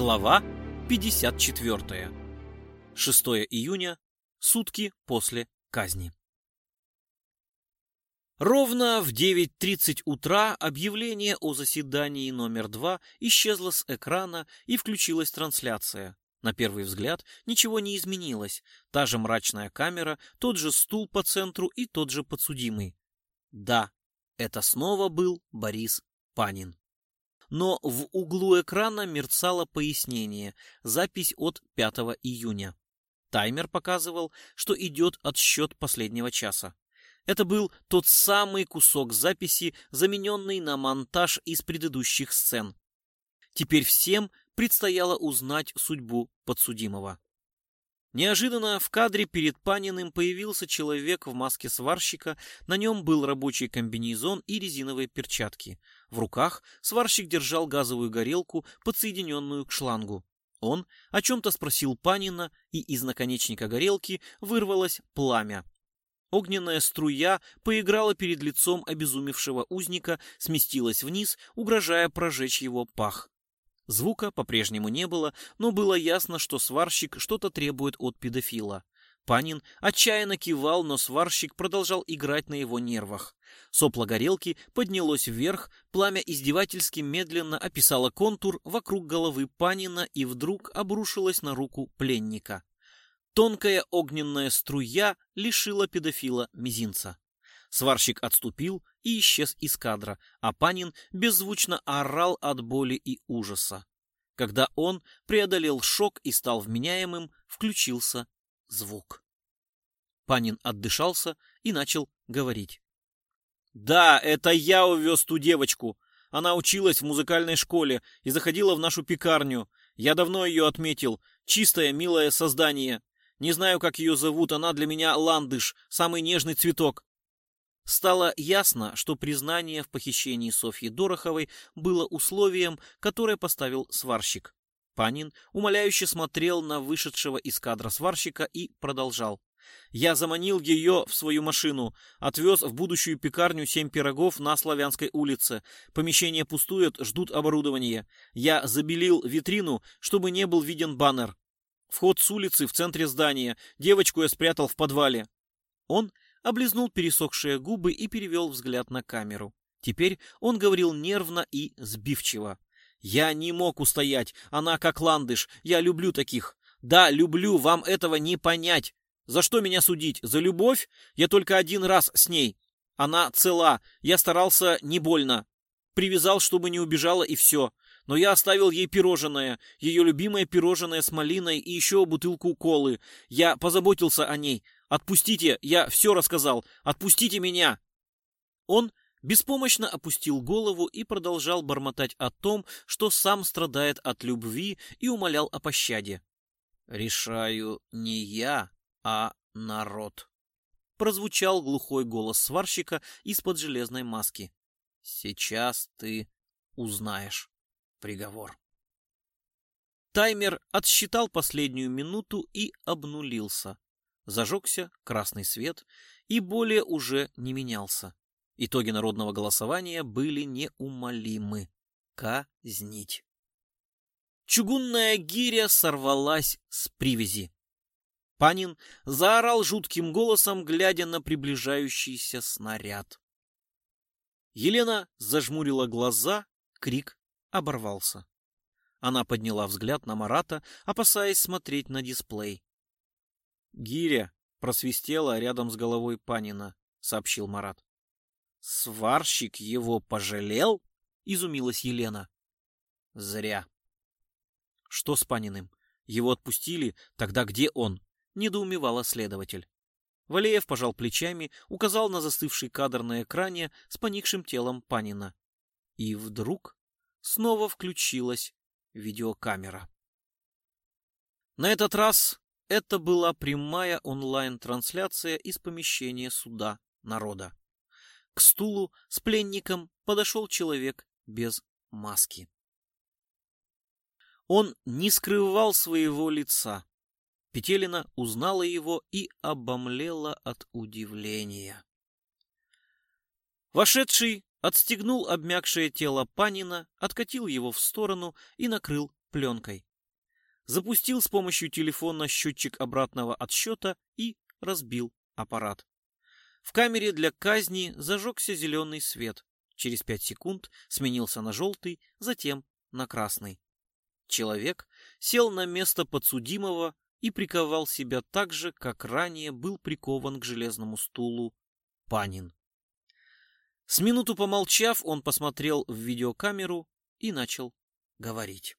Глава 54. 6 июня. Сутки после казни. Ровно в 9.30 утра объявление о заседании номер 2 исчезло с экрана и включилась трансляция. На первый взгляд ничего не изменилось. Та же мрачная камера, тот же стул по центру и тот же подсудимый. Да, это снова был Борис Панин. Но в углу экрана мерцало пояснение, запись от 5 июня. Таймер показывал, что идет отсчет последнего часа. Это был тот самый кусок записи, замененный на монтаж из предыдущих сцен. Теперь всем предстояло узнать судьбу подсудимого. Неожиданно в кадре перед Паниным появился человек в маске сварщика, на нем был рабочий комбинезон и резиновые перчатки. В руках сварщик держал газовую горелку, подсоединенную к шлангу. Он о чем-то спросил Панина, и из наконечника горелки вырвалось пламя. Огненная струя поиграла перед лицом обезумевшего узника, сместилась вниз, угрожая прожечь его пах. Звука по-прежнему не было, но было ясно, что сварщик что-то требует от педофила. Панин отчаянно кивал, но сварщик продолжал играть на его нервах. Сопло горелки поднялось вверх, пламя издевательски медленно описало контур вокруг головы Панина и вдруг обрушилось на руку пленника. Тонкая огненная струя лишила педофила мизинца. Сварщик отступил и исчез из кадра, а Панин беззвучно орал от боли и ужаса. Когда он преодолел шок и стал вменяемым, включился звук. Панин отдышался и начал говорить. «Да, это я увез ту девочку. Она училась в музыкальной школе и заходила в нашу пекарню. Я давно ее отметил. Чистое, милое создание. Не знаю, как ее зовут, она для меня ландыш, самый нежный цветок. Стало ясно, что признание в похищении Софьи Дороховой было условием, которое поставил сварщик. Панин умоляюще смотрел на вышедшего из кадра сварщика и продолжал. Я заманил ее в свою машину, отвез в будущую пекарню семь пирогов на Славянской улице. Помещение пустует, ждут оборудования. Я забелил витрину, чтобы не был виден баннер. Вход с улицы в центре здания. Девочку я спрятал в подвале. Он облизнул пересохшие губы и перевел взгляд на камеру. Теперь он говорил нервно и сбивчиво. «Я не мог устоять. Она как ландыш. Я люблю таких. Да, люблю, вам этого не понять. За что меня судить? За любовь? Я только один раз с ней. Она цела. Я старался не больно. Привязал, чтобы не убежала, и все. Но я оставил ей пирожное, ее любимое пирожное с малиной и еще бутылку колы. Я позаботился о ней. Отпустите, я все рассказал. Отпустите меня. Он беспомощно опустил голову и продолжал бормотать о том, что сам страдает от любви и умолял о пощаде. Решаю не я, а народ. Прозвучал глухой голос сварщика из-под железной маски. Сейчас ты узнаешь приговор. Таймер отсчитал последнюю минуту и обнулился. Зажегся красный свет и более уже не менялся. Итоги народного голосования были неумолимы. Казнить. Чугунная гиря сорвалась с привязи. Панин заорал жутким голосом, глядя на приближающийся снаряд. Елена зажмурила глаза, крик оборвался. Она подняла взгляд на Марата, опасаясь смотреть на дисплей. Гиря просвистела рядом с головой Панина, сообщил Марат. Сварщик его пожалел? Изумилась Елена. Зря. Что с Паниным? Его отпустили, тогда где он? Недоумевала следователь. Валеев пожал плечами, указал на застывший кадр на экране с поникшим телом Панина. И вдруг снова включилась видеокамера. На этот раз это была прямая онлайн-трансляция из помещения суда народа. К стулу с пленником подошел человек без маски. Он не скрывал своего лица. Петелина узнала его и обомлела от удивления. Вошедший отстегнул обмякшее тело Панина, откатил его в сторону и накрыл пленкой. Запустил с помощью телефона счетчик обратного отсчета и разбил аппарат. В камере для казни зажегся зеленый свет. Через пять секунд сменился на желтый, затем на красный. Человек сел на место подсудимого и приковал себя так же, как ранее был прикован к железному стулу Панин. С минуту помолчав, он посмотрел в видеокамеру и начал говорить.